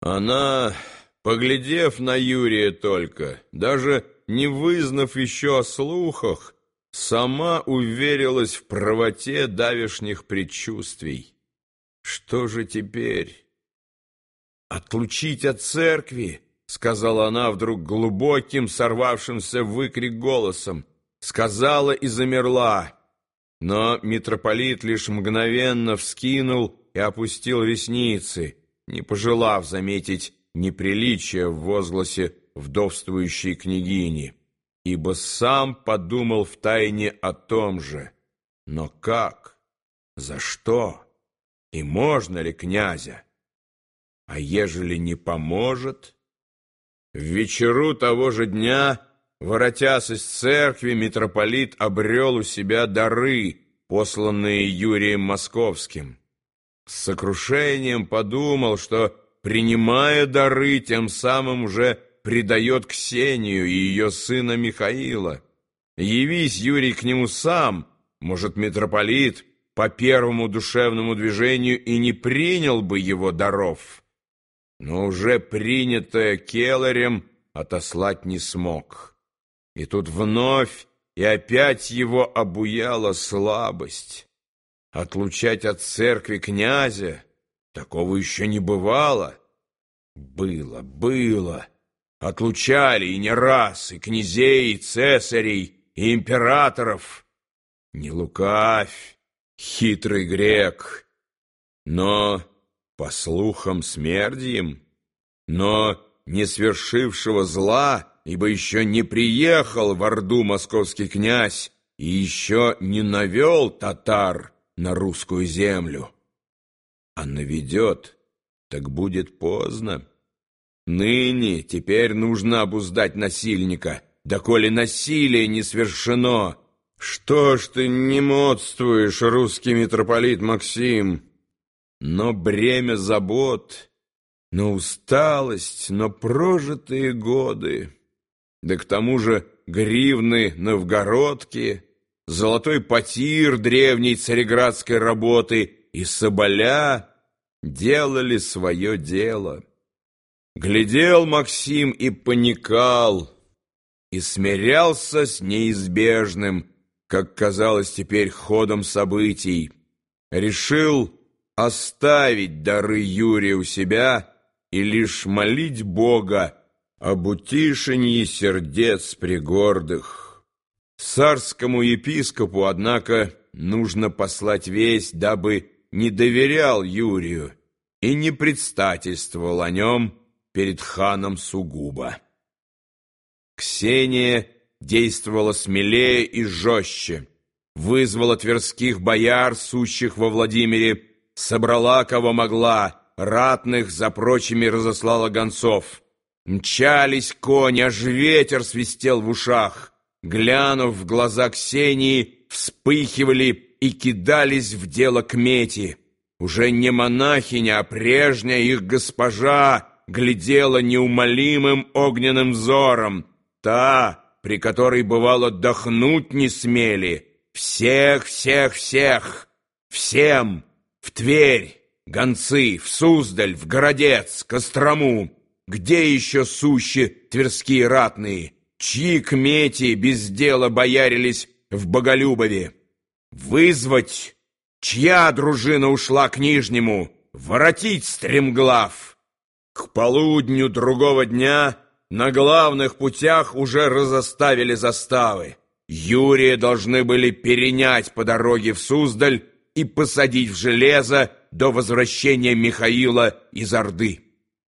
Она, поглядев на Юрия только, даже не вызнав еще о слухах, сама уверилась в правоте давешних предчувствий. Что же теперь? «Отлучить от церкви!» — сказала она вдруг глубоким, сорвавшимся выкрик голосом. Сказала и замерла. Но митрополит лишь мгновенно вскинул и опустил ресницы, не пожелав заметить неприличия в возгласе вдовствующей княгини, ибо сам подумал втайне о том же. Но как? За что? И можно ли князя? А ежели не поможет? В вечеру того же дня, воротясь из церкви, митрополит обрел у себя дары, посланные Юрием Московским. С сокрушением подумал, что, принимая дары, тем самым уже предает Ксению и ее сына Михаила. Явись Юрий к нему сам, может, митрополит по первому душевному движению и не принял бы его даров, но уже принятое Келарем отослать не смог. И тут вновь и опять его обуяла слабость. Отлучать от церкви князя такого еще не бывало. Было, было. Отлучали и не раз, и князей, и цесарей, и императоров. Не лукавь, хитрый грек. Но, по слухам, смердием, но не свершившего зла, ибо еще не приехал в Орду московский князь и еще не навел татар на русскую землю. А наведет, так будет поздно. Ныне теперь нужно обуздать насильника, доколе насилие не свершено. Что ж ты не модствуешь, русский митрополит Максим? Но бремя забот, но усталость, но прожитые годы. Да к тому же гривны новгородки, золотой потир древней цареградской работы и соболя делали свое дело. Глядел Максим и паникал, и смирялся с неизбежным, как казалось теперь ходом событий. Решил оставить дары Юрия у себя и лишь молить Бога об утишении сердец пригордых. Царскому епископу, однако, нужно послать весть, дабы не доверял Юрию и не предстательствовал о нем, перед ханом сугубо. Ксения действовала смелее и жестче, вызвала тверских бояр, сущих во Владимире, собрала, кого могла, ратных за прочими разослала гонцов. Мчались кони, аж ветер свистел в ушах. Глянув в глаза Ксении, вспыхивали и кидались в дело к мети. Уже не монахиня, а прежняя их госпожа, глядела неумолимым огненным взором, та, при которой, бывало, дохнуть не смели. Всех, всех, всех, всем, в Тверь, гонцы, в Суздаль, в Городец, Кострому. Где еще сущи тверские ратные, чьи кмети без дела боярились в Боголюбове? Вызвать, чья дружина ушла к Нижнему, воротить стремглав. К полудню другого дня на главных путях уже разоставили заставы. Юрия должны были перенять по дороге в Суздаль и посадить в железо до возвращения Михаила из Орды.